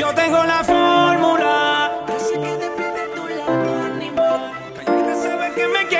Yo tengo la fórmula. Yo sé que depende de tu lado, ánimo. Callate, sabes que me quieres.